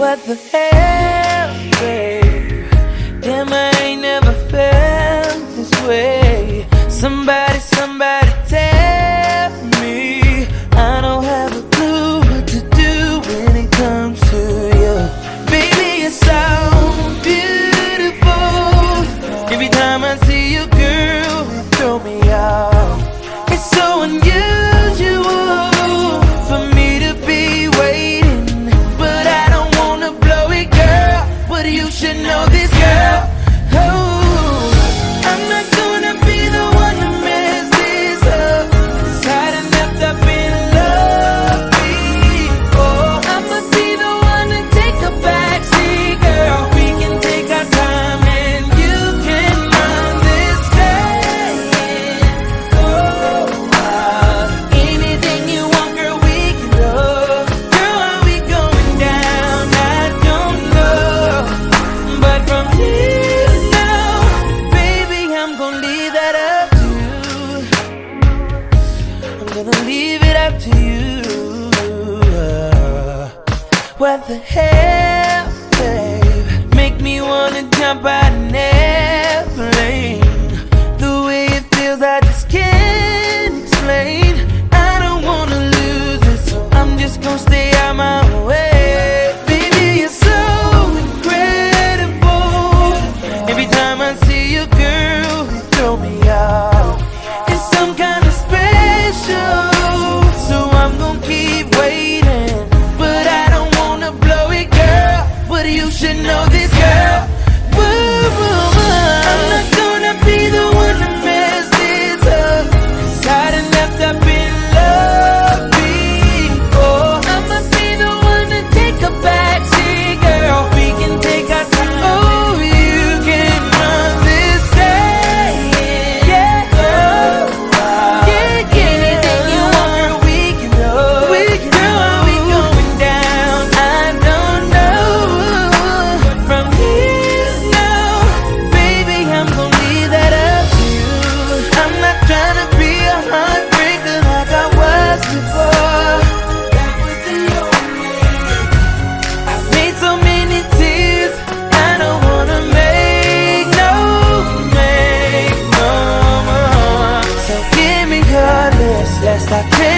What the hell, babe? Damn, I ain't never felt this way. Somebody What the hell, babe? Make me wanna jump out an airplane. The way it feels, I just can't explain. I don't wanna lose it, so I'm just gonna stay out my way. Baby, you're so incredible. Every time I see you, girl, you throw me off. It's some kind of special. that